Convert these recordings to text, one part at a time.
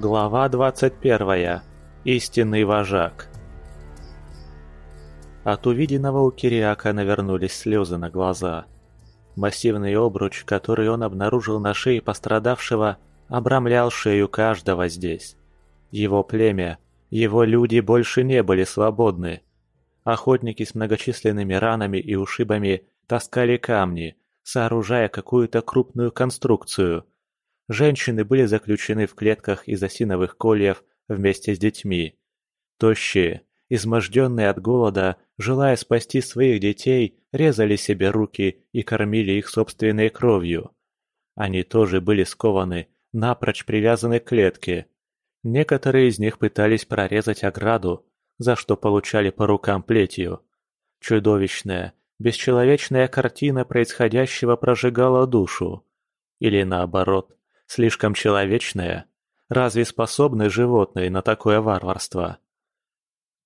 Глава 21. Истинный вожак. От увиденного у Кириака навернулись слезы на глаза. Массивный обруч, который он обнаружил на шее пострадавшего, обрамлял шею каждого здесь. Его племя, его люди больше не были свободны. Охотники с многочисленными ранами и ушибами таскали камни, сооружая какую-то крупную конструкцию. Женщины были заключены в клетках из осиновых кольев вместе с детьми. Тощие, изможденные от голода, желая спасти своих детей, резали себе руки и кормили их собственной кровью. Они тоже были скованы, напрочь привязаны к клетке. Некоторые из них пытались прорезать ограду, за что получали по рукам плетью. Чудовищная, бесчеловечная картина происходящего прожигала душу. Или наоборот, слишком человечная. Разве способны животные на такое варварство?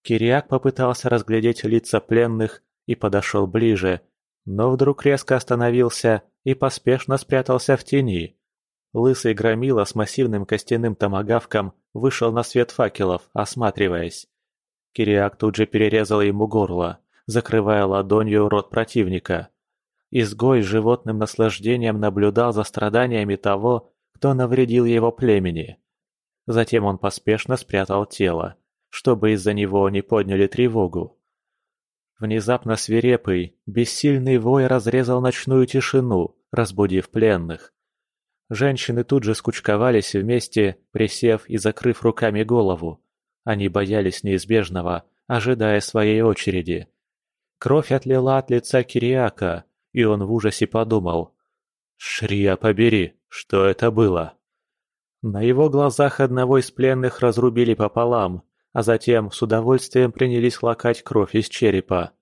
Кириак попытался разглядеть лица пленных и подошел ближе, но вдруг резко остановился и поспешно спрятался в тени. Лысый громила с массивным костяным томагавком вышел на свет факелов, осматриваясь. Кириак тут же перерезал ему горло закрывая ладонью рот противника. Изгой с животным наслаждением наблюдал за страданиями того, кто навредил его племени. Затем он поспешно спрятал тело, чтобы из-за него не подняли тревогу. Внезапно свирепый, бессильный вой разрезал ночную тишину, разбудив пленных. Женщины тут же скучковались вместе, присев и закрыв руками голову. Они боялись неизбежного, ожидая своей очереди. Кровь отлила от лица Кириака, и он в ужасе подумал. «Шрия побери, что это было?» На его глазах одного из пленных разрубили пополам, а затем с удовольствием принялись лакать кровь из черепа.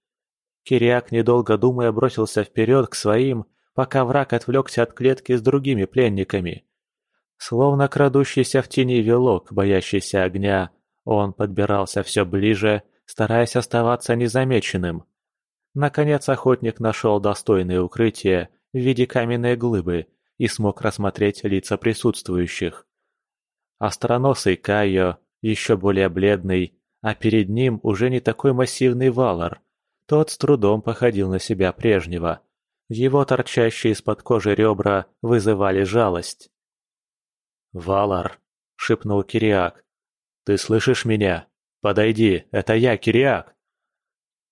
Кириак, недолго думая, бросился вперед к своим, пока враг отвлекся от клетки с другими пленниками. Словно крадущийся в тени велок, боящийся огня, он подбирался все ближе, стараясь оставаться незамеченным. Наконец охотник нашел достойное укрытие в виде каменной глыбы и смог рассмотреть лица присутствующих. Остроносый Кайо, еще более бледный, а перед ним уже не такой массивный Валар. Тот с трудом походил на себя прежнего. Его торчащие из-под кожи ребра вызывали жалость. «Валар!» — шепнул Кириак. «Ты слышишь меня? Подойди, это я, Кириак!»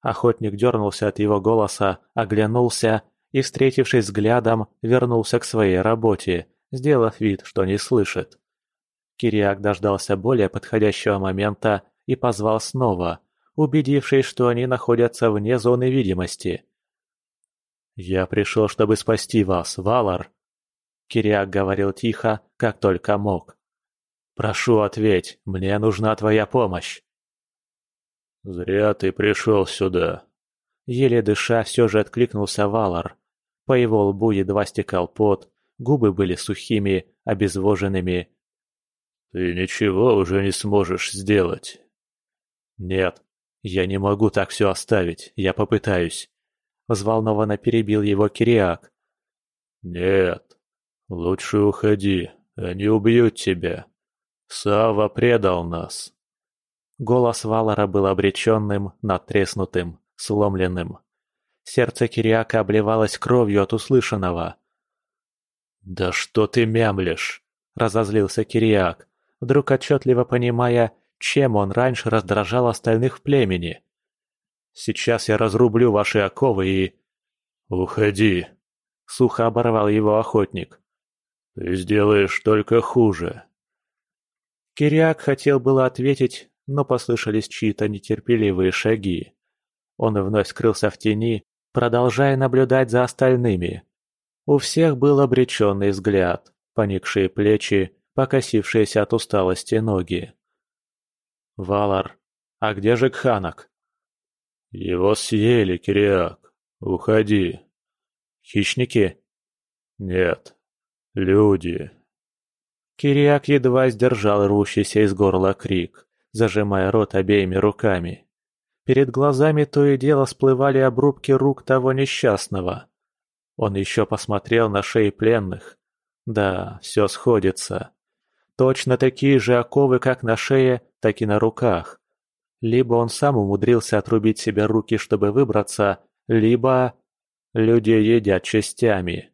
Охотник дернулся от его голоса, оглянулся и, встретившись взглядом, вернулся к своей работе, сделав вид, что не слышит. Кириак дождался более подходящего момента и позвал снова, убедившись, что они находятся вне зоны видимости. «Я пришел, чтобы спасти вас, Валар!» Кириак говорил тихо, как только мог. «Прошу, ответь, мне нужна твоя помощь!» «Зря ты пришел сюда!» Еле дыша, все же откликнулся Валар. По его лбу едва стекал пот, губы были сухими, обезвоженными. «Ты ничего уже не сможешь сделать?» «Нет, я не могу так все оставить, я попытаюсь», — взволнованно перебил его Кириак. «Нет, лучше уходи, они убьют тебя. Сава предал нас». Голос Валара был обреченным, надтреснутым, сломленным. Сердце Кириака обливалось кровью от услышанного. «Да что ты мямлишь?» – разозлился Кириак, вдруг отчетливо понимая, чем он раньше раздражал остальных в племени. «Сейчас я разрублю ваши оковы и...» «Уходи!» – сухо оборвал его охотник. «Ты сделаешь только хуже!» Кириак хотел было ответить, но послышались чьи-то нетерпеливые шаги. Он вновь скрылся в тени, продолжая наблюдать за остальными. У всех был обреченный взгляд, поникшие плечи, покосившиеся от усталости ноги. «Валар, а где же Кханок?» «Его съели, Кириак. Уходи». «Хищники?» «Нет. Люди». Кириак едва сдержал рвущийся из горла крик зажимая рот обеими руками. Перед глазами то и дело всплывали обрубки рук того несчастного. Он еще посмотрел на шеи пленных. Да, все сходится. Точно такие же оковы как на шее, так и на руках. Либо он сам умудрился отрубить себе руки, чтобы выбраться, либо... Люди едят частями.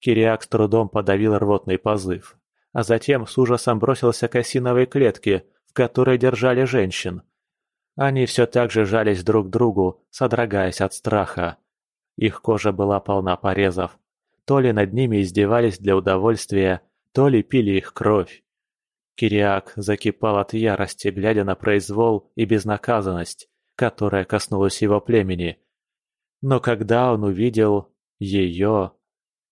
Кириак с трудом подавил рвотный позыв, а затем с ужасом бросился к осиновой клетке, в которой держали женщин. Они все так же жались друг к другу, содрогаясь от страха. Их кожа была полна порезов. То ли над ними издевались для удовольствия, то ли пили их кровь. Кириак закипал от ярости, глядя на произвол и безнаказанность, которая коснулась его племени. Но когда он увидел ее,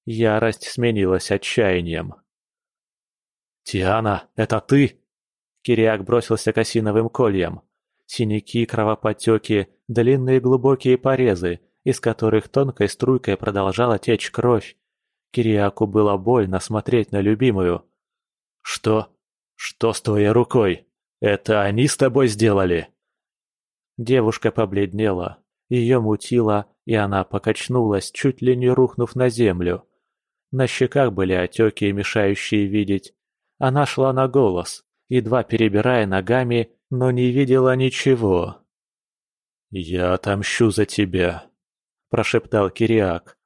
ярость сменилась отчаянием. «Тиана, это ты?» Кириак бросился к осиновым кольям. Синяки, кровоподтеки, длинные глубокие порезы, из которых тонкой струйкой продолжала течь кровь. Кириаку было больно смотреть на любимую. «Что? Что с твоей рукой? Это они с тобой сделали?» Девушка побледнела, ее мутило, и она покачнулась, чуть ли не рухнув на землю. На щеках были отеки, мешающие видеть. Она шла на голос, едва перебирая ногами, но не видела ничего. «Я отомщу за тебя», – прошептал Кириак.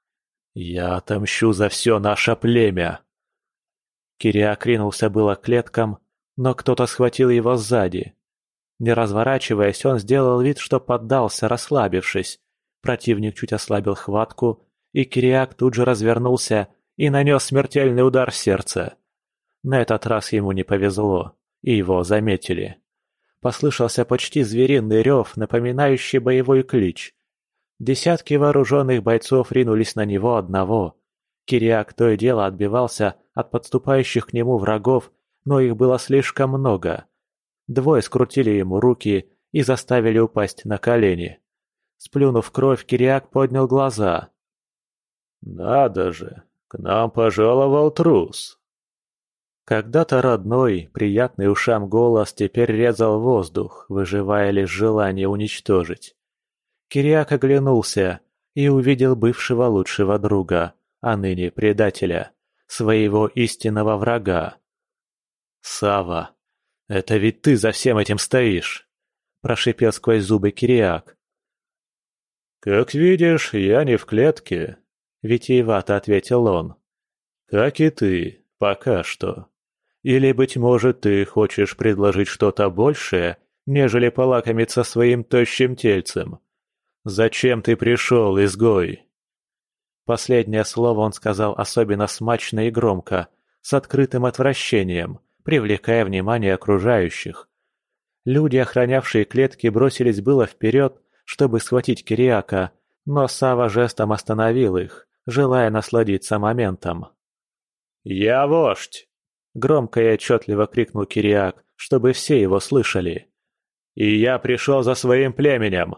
«Я отомщу за все наше племя!» Кириак ринулся было к клеткам, но кто-то схватил его сзади. Не разворачиваясь, он сделал вид, что поддался, расслабившись. Противник чуть ослабил хватку, и Кириак тут же развернулся и нанес смертельный удар в сердце. На этот раз ему не повезло, и его заметили. Послышался почти звериный рев, напоминающий боевой клич. Десятки вооруженных бойцов ринулись на него одного. Кириак то и дело отбивался от подступающих к нему врагов, но их было слишком много. Двое скрутили ему руки и заставили упасть на колени. Сплюнув кровь, Кириак поднял глаза. «Надо же, к нам пожаловал трус!» Когда-то родной, приятный ушам голос теперь резал воздух, выживая лишь желание уничтожить. Кириак оглянулся и увидел бывшего лучшего друга, а ныне предателя, своего истинного врага. Сава, это ведь ты за всем этим стоишь!» – прошипел сквозь зубы Кириак. «Как видишь, я не в клетке», – витиевато ответил он. «Как и ты, пока что. Или, быть может, ты хочешь предложить что-то большее, нежели полакомиться своим тощим тельцем?» «Зачем ты пришел, изгой?» Последнее слово он сказал особенно смачно и громко, с открытым отвращением, привлекая внимание окружающих. Люди, охранявшие клетки, бросились было вперед, чтобы схватить Кириака, но Сава жестом остановил их, желая насладиться моментом. «Я вождь!» – громко и отчетливо крикнул Кириак, чтобы все его слышали. «И я пришел за своим племенем!»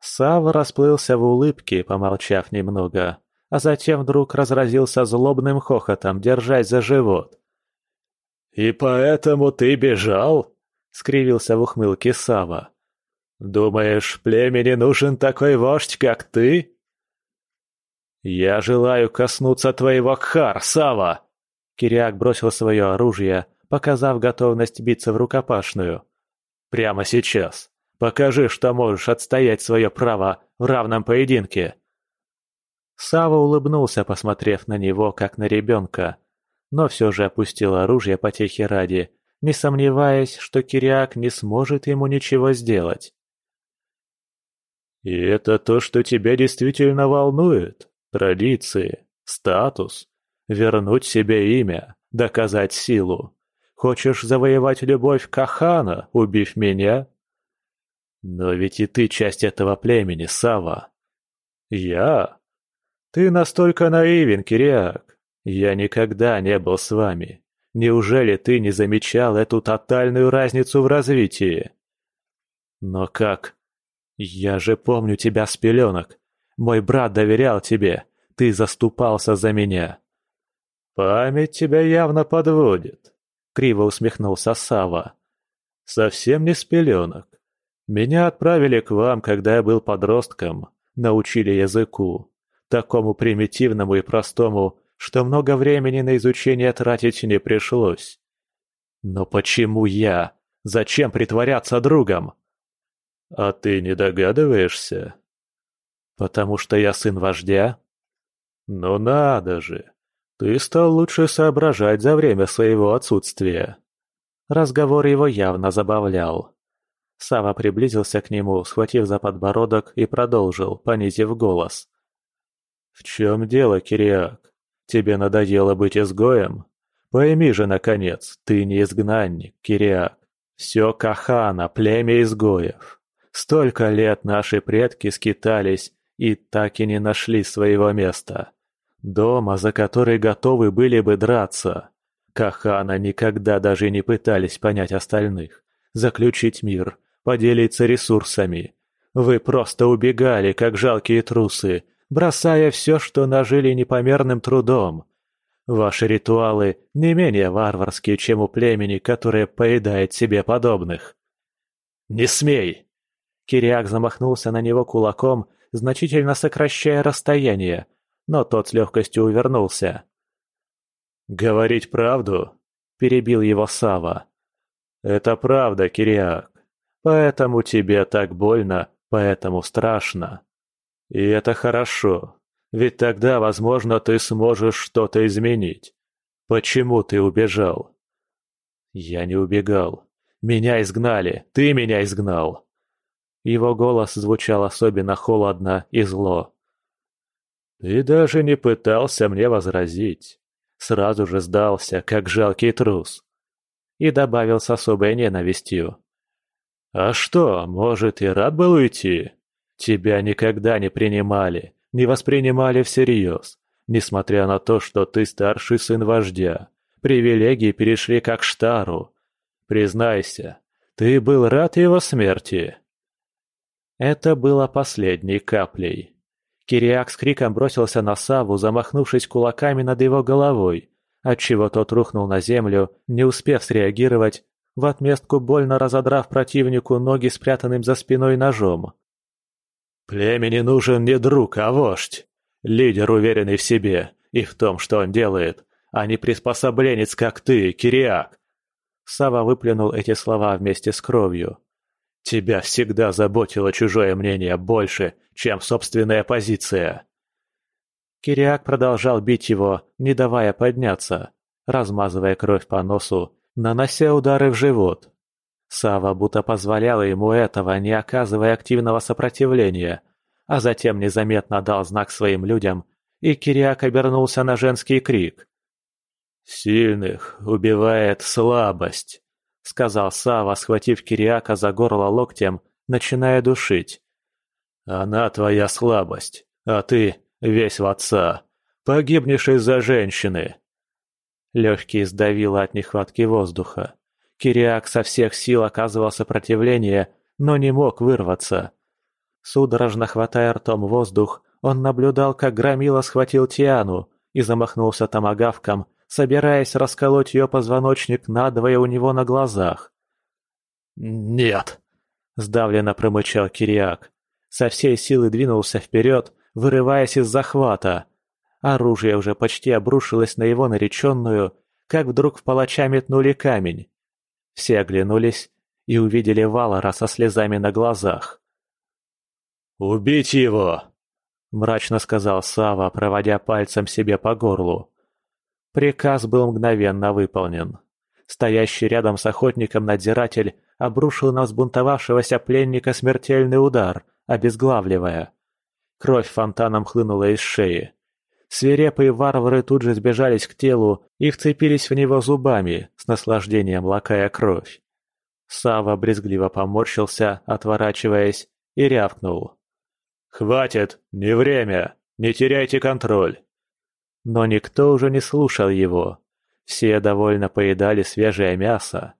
Сава расплылся в улыбке, помолчав немного, а затем вдруг разразился злобным хохотом, держась за живот. «И поэтому ты бежал?» — скривился в ухмылке Сава. «Думаешь, племени нужен такой вождь, как ты?» «Я желаю коснуться твоего Кхар, Сава!» Кириак бросил свое оружие, показав готовность биться в рукопашную. «Прямо сейчас!» Покажи, что можешь отстоять свое право в равном поединке!» Сава улыбнулся, посмотрев на него, как на ребенка, но все же опустил оружие потехи ради, не сомневаясь, что Кириак не сможет ему ничего сделать. «И это то, что тебя действительно волнует? Традиции, статус, вернуть себе имя, доказать силу? Хочешь завоевать любовь Кахана, убив меня?» Но ведь и ты часть этого племени, Сава. Я? Ты настолько наивен, Кириак. Я никогда не был с вами. Неужели ты не замечал эту тотальную разницу в развитии? Но как? Я же помню тебя с пеленок. Мой брат доверял тебе. Ты заступался за меня. Память тебя явно подводит. Криво усмехнулся Сава. Совсем не с пеленок. Меня отправили к вам, когда я был подростком, научили языку, такому примитивному и простому, что много времени на изучение тратить не пришлось. Но почему я? Зачем притворяться другом? А ты не догадываешься? Потому что я сын вождя? Ну надо же! Ты стал лучше соображать за время своего отсутствия. Разговор его явно забавлял. Сава приблизился к нему, схватив за подбородок и продолжил, понизив голос. «В чем дело, Кириак? Тебе надоело быть изгоем? Пойми же, наконец, ты не изгнанник, Кириак. Все Кахана, племя изгоев. Столько лет наши предки скитались и так и не нашли своего места. Дома, за который готовы были бы драться. Кахана никогда даже не пытались понять остальных, заключить мир, поделиться ресурсами. Вы просто убегали, как жалкие трусы, бросая все, что нажили непомерным трудом. Ваши ритуалы не менее варварские, чем у племени, которое поедает себе подобных. «Не смей!» Кириак замахнулся на него кулаком, значительно сокращая расстояние, но тот с легкостью увернулся. «Говорить правду?» – перебил его Сава. «Это правда, Кириак. Поэтому тебе так больно, поэтому страшно. И это хорошо, ведь тогда, возможно, ты сможешь что-то изменить. Почему ты убежал?» «Я не убегал. Меня изгнали. Ты меня изгнал!» Его голос звучал особенно холодно и зло. «Ты даже не пытался мне возразить. Сразу же сдался, как жалкий трус». И добавил с особой ненавистью. «А что, может, и рад был уйти? Тебя никогда не принимали, не воспринимали всерьез, несмотря на то, что ты старший сын вождя. Привилегии перешли как штару. Признайся, ты был рад его смерти?» Это было последней каплей. Кириак с криком бросился на Саву, замахнувшись кулаками над его головой, отчего тот рухнул на землю, не успев среагировать, в отместку больно разодрав противнику ноги спрятанным за спиной ножом. «Племени нужен не друг, а вождь. Лидер, уверенный в себе и в том, что он делает, а не приспособленец, как ты, Кириак». Сава выплюнул эти слова вместе с кровью. Тебя всегда заботило чужое мнение больше, чем собственная позиция. Кириак продолжал бить его, не давая подняться, размазывая кровь по носу, нанося удары в живот. Сава будто позволяла ему этого, не оказывая активного сопротивления, а затем незаметно дал знак своим людям, и Кириак обернулся на женский крик. «Сильных убивает слабость», — сказал Сава, схватив Кириака за горло локтем, начиная душить. «Она твоя слабость, а ты весь в отца. Погибнешь из-за женщины». Легкий сдавило от нехватки воздуха. Кириак со всех сил оказывал сопротивление, но не мог вырваться. Судорожно хватая ртом воздух, он наблюдал, как Громила схватил Тиану и замахнулся томагавком, собираясь расколоть ее позвоночник надвое у него на глазах. «Нет!» – сдавленно промычал Кириак. Со всей силы двинулся вперед, вырываясь из захвата. Оружие уже почти обрушилось на его нареченную, как вдруг в палача метнули камень. Все оглянулись и увидели Валора со слезами на глазах. «Убить его!» – мрачно сказал Сава, проводя пальцем себе по горлу. Приказ был мгновенно выполнен. Стоящий рядом с охотником надзиратель обрушил на взбунтовавшегося пленника смертельный удар, обезглавливая. Кровь фонтаном хлынула из шеи. Свирепые варвары тут же сбежались к телу и вцепились в него зубами, с наслаждением лакая кровь. Сава брезгливо поморщился, отворачиваясь, и рявкнул. «Хватит! Не время! Не теряйте контроль!» Но никто уже не слушал его. Все довольно поедали свежее мясо.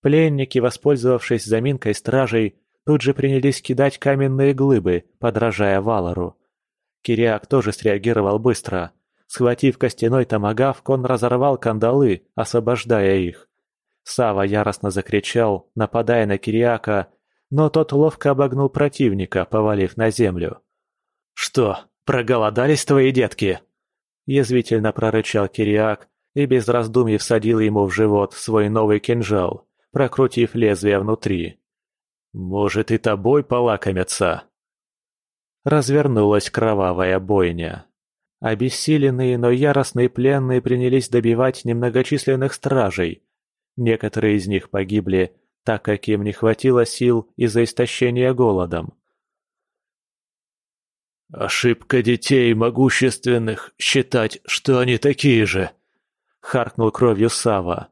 Пленники, воспользовавшись заминкой стражей, тут же принялись кидать каменные глыбы, подражая Валору. Кириак тоже среагировал быстро. Схватив костяной томагавк, он разорвал кандалы, освобождая их. Сава яростно закричал, нападая на Кириака, но тот ловко обогнул противника, повалив на землю. «Что, проголодались твои детки?» Язвительно прорычал Кириак и без раздумий всадил ему в живот свой новый кинжал, прокрутив лезвие внутри. «Может, и тобой полакомятся?» Развернулась кровавая бойня. Обессиленные, но яростные пленные принялись добивать немногочисленных стражей. Некоторые из них погибли, так как им не хватило сил из-за истощения голодом. «Ошибка детей могущественных считать, что они такие же!» — харкнул кровью Сава.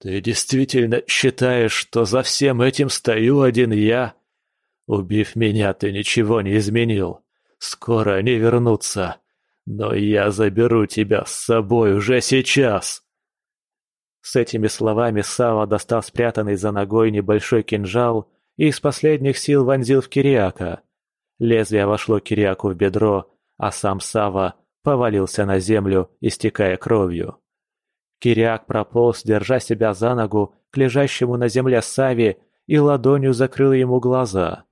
«Ты действительно считаешь, что за всем этим стою один я? Убив меня, ты ничего не изменил. Скоро они вернутся. Но я заберу тебя с собой уже сейчас!» С этими словами Сава достал спрятанный за ногой небольшой кинжал и из последних сил вонзил в Кириака — Лезвие вошло Кириаку в бедро, а сам Сава повалился на землю, истекая кровью. Кириак прополз, держа себя за ногу, к лежащему на земле Саве и ладонью закрыл ему глаза.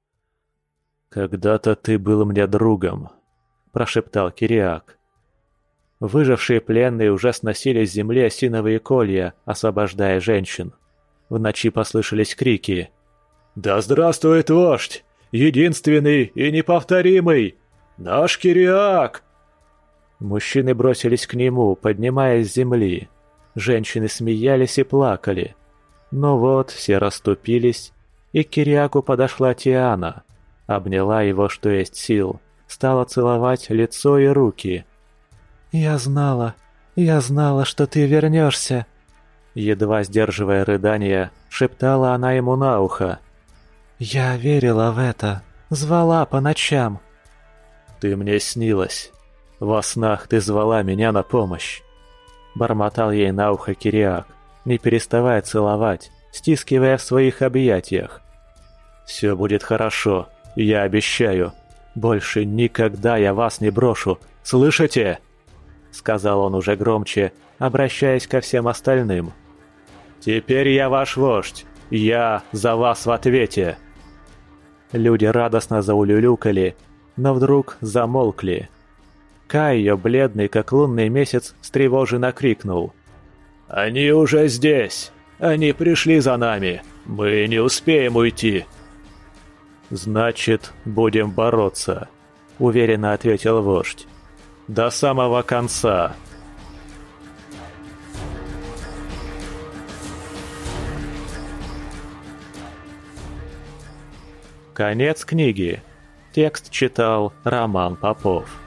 «Когда-то ты был мне другом», – прошептал Кириак. Выжившие пленные уже сносили с земли осиновые колья, освобождая женщин. В ночи послышались крики. «Да здравствует вождь! Единственный и неповторимый! Наш Кириак!» Мужчины бросились к нему, поднимаясь с земли. Женщины смеялись и плакали. Но вот все расступились, и к Кириаку подошла Тиана. Обняла его, что есть сил, стала целовать лицо и руки. «Я знала, я знала, что ты вернешься!» Едва сдерживая рыдания, шептала она ему на ухо. «Я верила в это, звала по ночам». «Ты мне снилась. Во снах ты звала меня на помощь». Бормотал ей на ухо Кириак, не переставая целовать, стискивая в своих объятиях. «Все будет хорошо, я обещаю. Больше никогда я вас не брошу, слышите?» Сказал он уже громче, обращаясь ко всем остальным. «Теперь я ваш вождь, я за вас в ответе!» Люди радостно заулюлюкали, но вдруг замолкли. Кайо, бледный как лунный месяц, встревоженно крикнул. «Они уже здесь! Они пришли за нами! Мы не успеем уйти!» «Значит, будем бороться», — уверенно ответил вождь. «До самого конца!» Конец книги. Текст читал Роман Попов.